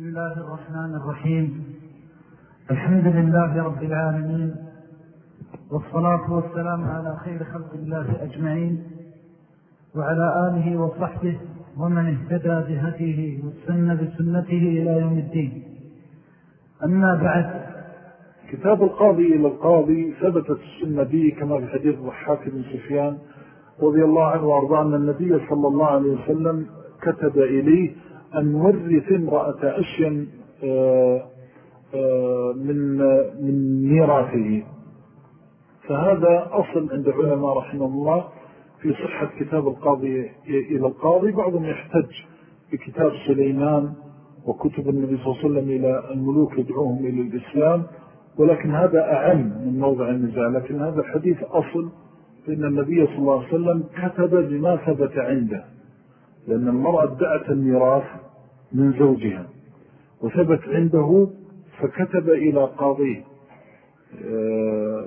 بسم الله الرحمن الرحيم. الحمد لله رب العالمين والصلاة والسلام على خير خلق الله أجمعين وعلى آله وصحبه ومن اهتدى بهديه والسنة بسنته إلى يوم الدين. أما بعد كتاب القاضي إلى القاضي ثبتت السنة به كما في حديث ضحاك بن سفيان رضي الله عنه وأرضاه أن النبي صلى الله عليه وسلم كتب إليه أن ورث امرأة أشيا آه، آه، من من ميراثه. فهذا أصل عند علماء رحمه الله في صحة كتاب القاضي إلى القاضي. بعضهم يحتج بكتاب سليمان وكتب النبي صلى الله عليه وسلم إلى الملوك يدعوهم إلى الإسلام ولكن هذا أعم من موضع النزاع. لكن هذا الحديث أصل فإن النبي صلى الله عليه وسلم كتب بما ثبت عنده. لأن المرأة ادعت الميراث من زوجها. وثبت عنده فكتب إلى قاضيه. آه،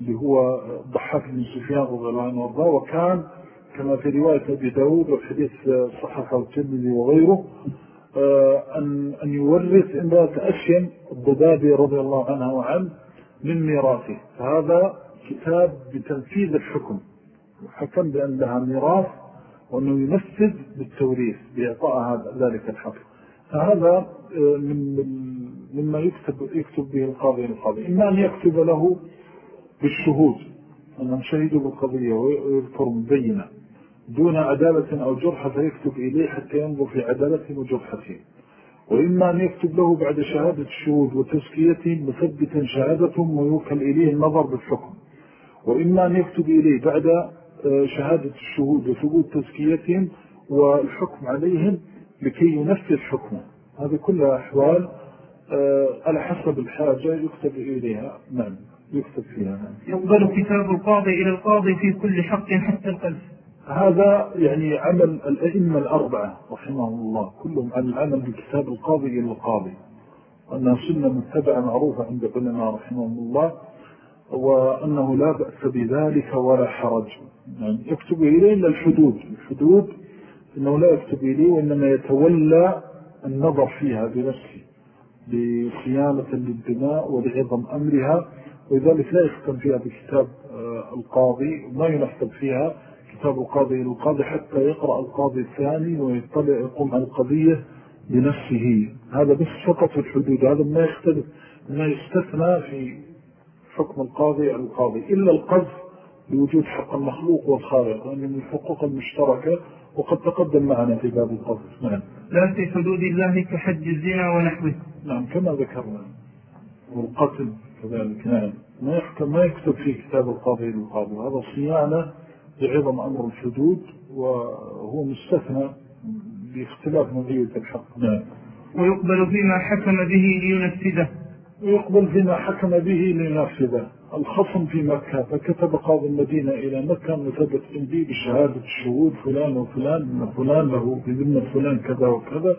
اللي هو ضحاك بن سفيان رضي الله عنه وارضاه. وكان كما في رواية أبي داود وحديث صحفة والترمذي وغيره آه، أن, أن يورث امرأة أشيم الضبابي رضي الله عنها وعنه من ميراثه. فهذا كتاب بتنفيذ الحكم. وحكم بأن لها ميراث وأنه ينفذ بالتوريث بإعطاء ذلك الحق. فهذا آه، من مما يكتب, يكتب به القاضي القاضي. إما أن يكتب له بالشهود أنهم شهدوا بالقضية ويذكر مبينة دون عدالة أو جرحة فيكتب إليه حتى ينظر في عدالته وجرحته. وإما أن يكتب له بعد شهادة الشهود وتزكيته مثبتا شهادتهم ويوكل إليه النظر بالحكم. وإما أن يكتب إليه بعد شهادة الشهود وثبوت تزكيتهم والحكم عليهم لكي ينفذ حكمه. هذه كلها أحوال آه، على حسب الحاجة يكتب إليها. نعم يكتب فيها. نعم. يقبل كتاب القاضي إلى القاضي في كل حق حتى القلب. هذا يعني عمل الأئمة الأربعة رحمهم الله. كلهم عن العمل بكتاب القاضي إلى القاضي. وأنها سنة متبعة معروفة عند علماء رحمهم الله. وأنه لا بأس بذلك ولا حرج. يعني يكتب إليه إلا الحدود. الحدود أنه لا يكتب إليه وإنما يتولى النظر فيها بنفسه لصيانة للدماء ولعظم أمرها. ولذلك لا يختم فيها بكتاب آه، القاضي وما ينختم فيها كتاب القاضي للقاضي حتى يقرأ القاضي الثاني ويطلع يقوم على القضية بنفسه. هذا بس فقط في الحدود هذا ما يختلف ما يستثنى في حكم القاضي على القاضي. إلا القذف لوجود حق المخلوق والخالق وأن من الحقوق المشتركة وقد تقدم معنا في باب القذف. نعم. لا في حدود الله كحج الزنا ونحوه. نعم كما ذكرنا. والقتل كذلك. نعم. ما يحكم ما يكتب في كتاب القاضي للقاضي هذا صيانة لعظم أمر الحدود وهو مستثنى باختلاف نوعية الحق. نعم. ويقبل فيما حكم به لينفذه. ويقبل فيما حكم به لينفذه الخصم في مكة فكتب قاضي المدينة إلى مكة مثبت عندي بشهادة الشهود فلان وفلان من فلان له بذمة فلان كذا وكذا.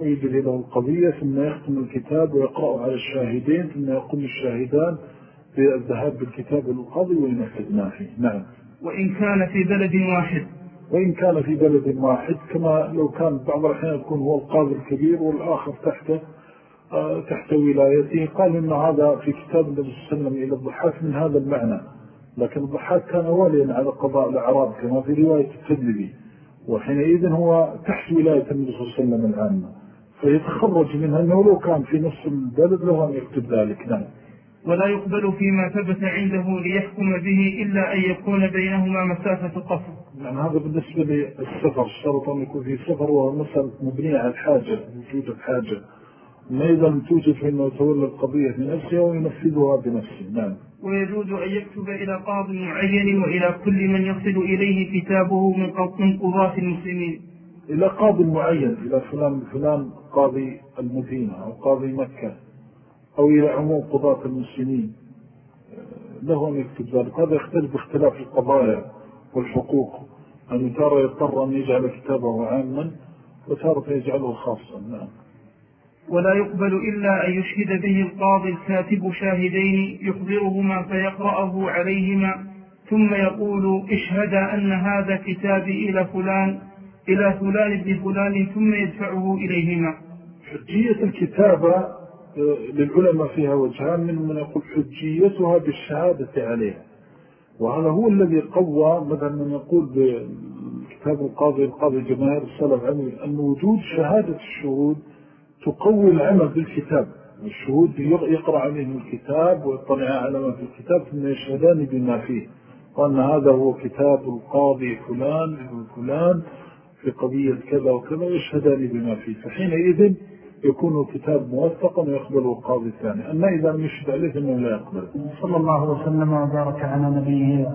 ويجري له القضية ثم يختم الكتاب ويقرأ على الشاهدين ثم يقوم الشاهدان بالذهاب بالكتاب للقاضي وينفذ ما فيه نعم. وإن كان في بلد واحد. وإن كان في بلد واحد كما لو كان بعض الأحيان يكون هو القاضي الكبير والآخر تحته تحت ولايته قال إن هذا في كتاب النبي صلى الله عليه وسلم إلى الضحاك من هذا المعنى. لكن الضحاك كان واليا على قضاء الأعراب كما في رواية التدلبي وحينئذ هو تحت ولاية النبي صلى الله عليه وسلم العامة. فيتخرج منها أنه لو كان في نصف البلد له أن يكتب ذلك. نعم. ولا يقبل فيما ثبت عنده ليحكم به إلا أن يكون بينهما مسافة قصر. يعني هذا بالنسبة للسفر. الشرط أن يكون في سفر وهو مسألة مبنية على الحاجة وجود الحاجة. ما إذا لم توجد فإنه يتولى القضية بنفسه وينفذها بنفسه. نعم. ويجوز أن يكتب إلى قاض معين وإلى كل من يصل إليه كتابه من قضاة المسلمين. إلى قاضي معين إلى فلان فلان قاضي المدينة أو قاضي مكة أو إلى عموم قضاة المسلمين. له أن يكتب ذلك. هذا يختلف باختلاف القضايا والحقوق. أن ترى يضطر أن يجعل كتابه عاما وتارة يجعله خاصا. نعم. ولا يقبل إلا أن يشهد به القاضي الكاتب شاهدين يخبرهما فيقرأه عليهما ثم يقول اشهد أن هذا كتابي إلى فلان إلى فلان ابن فلان ثم يدفعه إليهما. حجية الكتابة آه، للعلماء فيها وجهان من من يقول حجيتها بالشهادة عليها. وهذا هو الذي قوى مثلا من يقول بكتاب القاضي القاضي جماهير السلف عنه أن وجود شهادة الشهود تقوي العمل بالكتاب. الشهود يقرأ عليهم الكتاب ويطلع على ما في الكتاب ثم يشهدان بما فيه. وأن هذا هو كتاب القاضي فلان ابن فلان في قضية كذا وكذا ويشهدان بما فيه. فحينئذ يكون الكتاب موثقا ويقبله القاضي الثاني. أما إذا لم يشهد عليه فإنه لا يقبله. صلى الله وسلم وبارك على نبيه